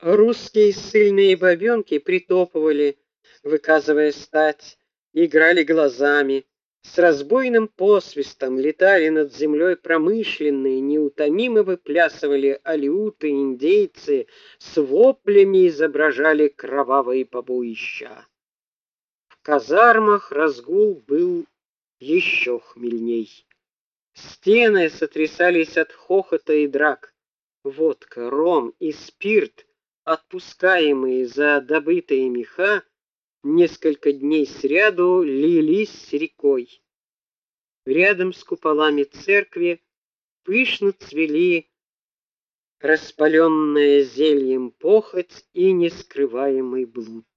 Русские сильные бабёнки притопывали, выказывая стать, играли глазами, с разбойным посвистом летали над землей промышленные, неутомимо выплясывали алиуты индейцы, с воплями изображали кровавые побоища. В казармах разгул был еще хмельней. Стены сотрясались от хохота и драк. Водка, ром и спирт отпускаемые за добытые меха, несколько дней сряду лились рекой. Рядом с куполами церкви пышно цвели распаленная зельем похоть и нескрываемый блуд.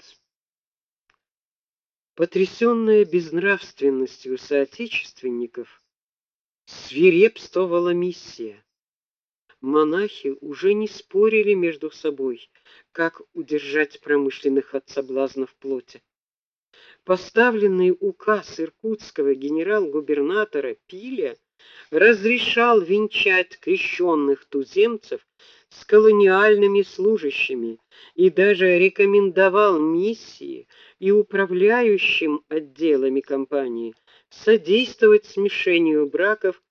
Потрясённая безнравственностью соотечественников, свирепствовала миссия монахи уже не спорили между собой, как удержать промышленных от соблазнов плоти. Поставленный указ иркутского генерал-губернатора Пиля разрешал венчать крещенных туземцев с колониальными служащими и даже рекомендовал миссии и управляющим отделами компании содействовать смешению браков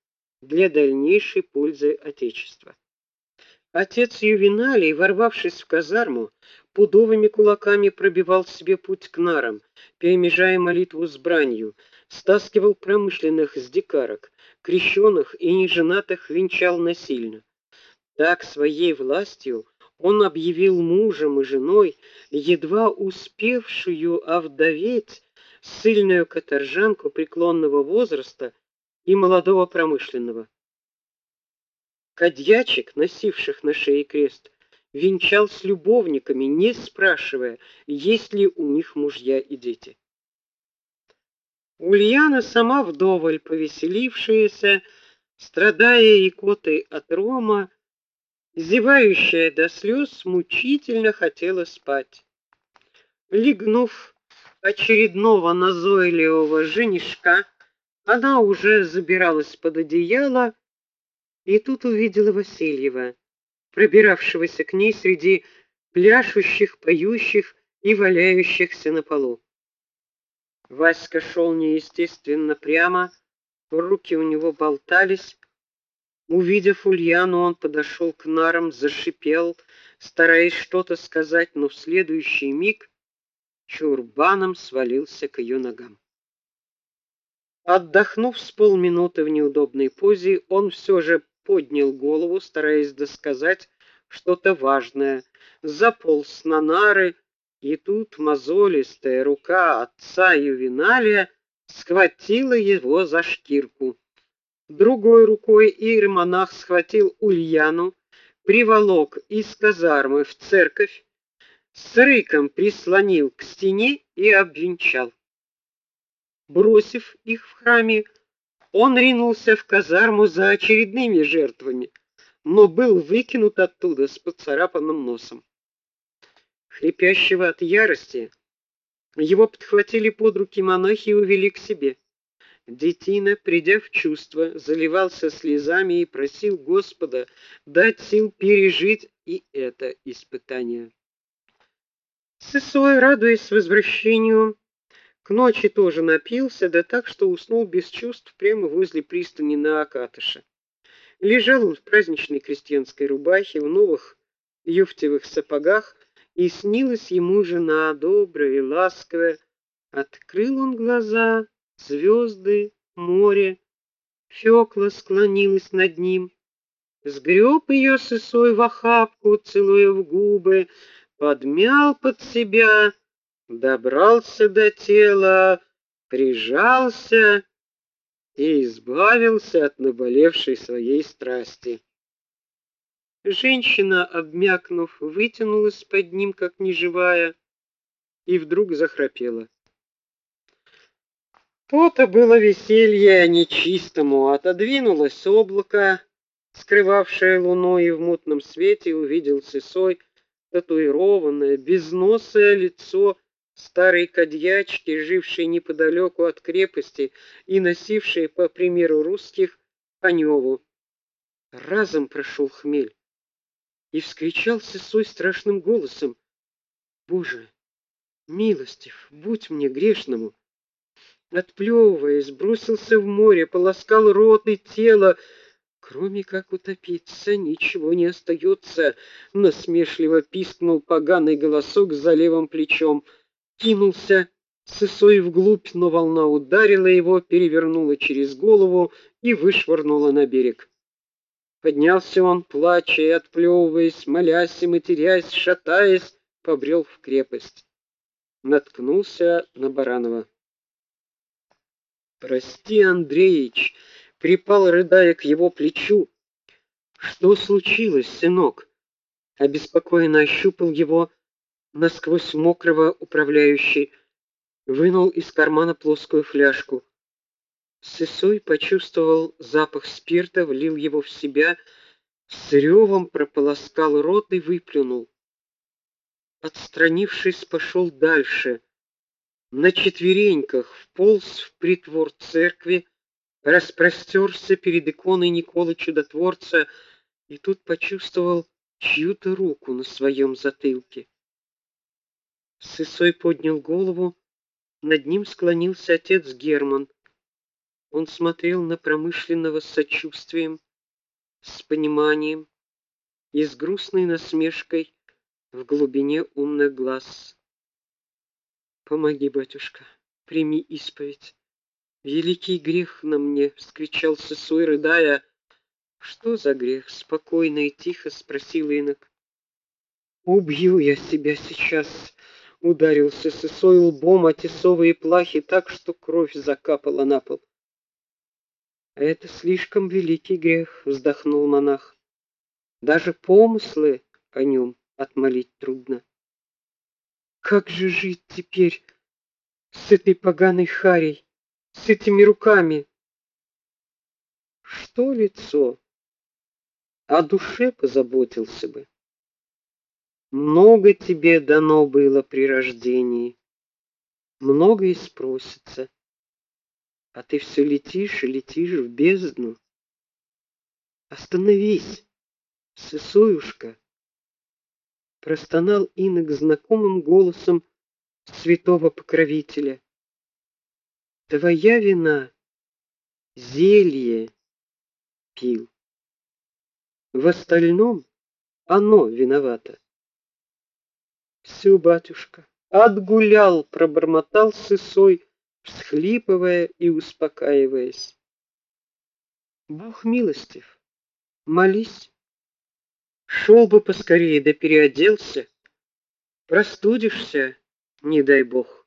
для дальнейшей пользы отечества. Отец Ювеналий, ворвавшись в казарму, пудовыми кулаками пробивал себе путь к нарам, перемежая молитву с бранью, стаскивал промышленных с дикарок, крещенных и неженатых венчал насильно. Так своей властью он объявил мужем и женой едва успевшую овдоветь сильную каторжанку преклонного возраста и молодого промышленного. Кадьячик, носивших на шее крест, венчал с любовниками, не спрашивая, есть ли у них мужья и дети. Ульяна сама вдоволь повеселившаяся, страдая икотой от рома, зевающая до слез, мучительно хотела спать. Легнув очередного назойливого женишка, она уже забиралась под одеяло, и тут увидела Васильева, пробиравшегося к ней среди пляшущих, поющих и валяющихся на полу. Васька шел неестественно прямо, руки у него болтались. Увидев Ульяну, он подошел к нарам, зашипел, стараясь что-то сказать, но в следующий миг чурбаном свалился к ее ногам. Отдохнув с полминуты в неудобной позе, он все же поднял голову, стараясь досказать что-то важное, заполз на нары, и тут мозолистая рука отца Ювеналия схватила его за шкирку. Другой рукой иеромонах схватил Ульяну, приволок из казармы в церковь, с рыком прислонил к стене и обвенчал. Бросив их в храме, он ринулся в казарму за очередными жертвами, но был выкинут оттуда с поцарапанным носом. Хрипящего от ярости, его подхватили под руки монахи и увели к себе. Детина, придя в чувство, заливался слезами и просил Господа дать сил пережить и это испытание. Сысой, радуясь возвращению, ночи тоже напился, да так, что уснул без чувств прямо возле пристани на Акатыше. Лежал он в праздничной крестьянской рубахе, в новых юфтевых сапогах, и снилась ему жена добрая и ласковая. Открыл он глаза, звезды, море. Фёкла склонилась над ним, сгреб ее сысой в охапку, целуя в губы, подмял под себя добрался до тела, прижался и избавился от наболевшей своей страсти. Женщина, обмякнув, вытянулась под ним как неживая и вдруг захрапела. То-то было веселье нечистому, отодвинулось облако, скрывавшее луну, и в мутном свете увидел Сысой татуированное, безносое лицо старой кадьячки, жившей неподалеку от крепости и носившей, по примеру русских, Паневу. Разом прошел хмель. и вскричал сысой страшным голосом: "Боже, милостив, будь мне грешному!" Отплевываясь, бросился в море, полоскал рот и тело, кроме как утопиться, ничего не остается. насмешливо пискнул поганый голосок за левым плечом. Кинулся сысой вглубь, но волна ударила его, перевернула через голову и вышвырнула на берег. Поднялся он, плача и отплевываясь, молясь и матерясь, шатаясь, побрел в крепость. Наткнулся на Баранова. Прости, Андреич, припал рыдая к его плечу. Что случилось, сынок? Обеспокоенно ощупал его насквозь мокрого управляющий, вынул из кармана плоскую фляжку. Сысой почувствовал запах спирта, влил его в себя, с ревом прополоскал рот и выплюнул. Отстранившись, пошел дальше. На четвереньках вполз в притвор церкви, распростерся перед иконой Николы Чудотворца и тут почувствовал чью-то руку на своем затылке. Сысой поднял голову, над ним склонился отец Герман. Он смотрел на промышленного с сочувствием, с пониманием и с грустной насмешкой в глубине умных глаз. Помоги, батюшка, прими исповедь. Великий грех на мне, вскричал Сысой, рыдая. Что за грех? спокойно и тихо спросил инок. Убью я себя сейчас, ударился Сысой лбом о тесовые плахи так, что кровь закапала на пол. Это слишком великий грех, вздохнул монах. Даже помыслы о нем отмолить трудно. Как же жить теперь с этой поганой харей, с этими руками? Что лицо? О душе позаботился бы. Много тебе дано было при рождении, много и спросится а ты все летишь и летишь в бездну. Остановись, сысуюшка, простонал инок знакомым голосом святого покровителя. Твоя вина зелье пил. В остальном оно виновато. Все, батюшка, отгулял, пробормотал сысой всхлипывая и успокаиваясь. Бог милостив. Молись. Шел бы поскорее да переоделся. Простудишься, не дай бог.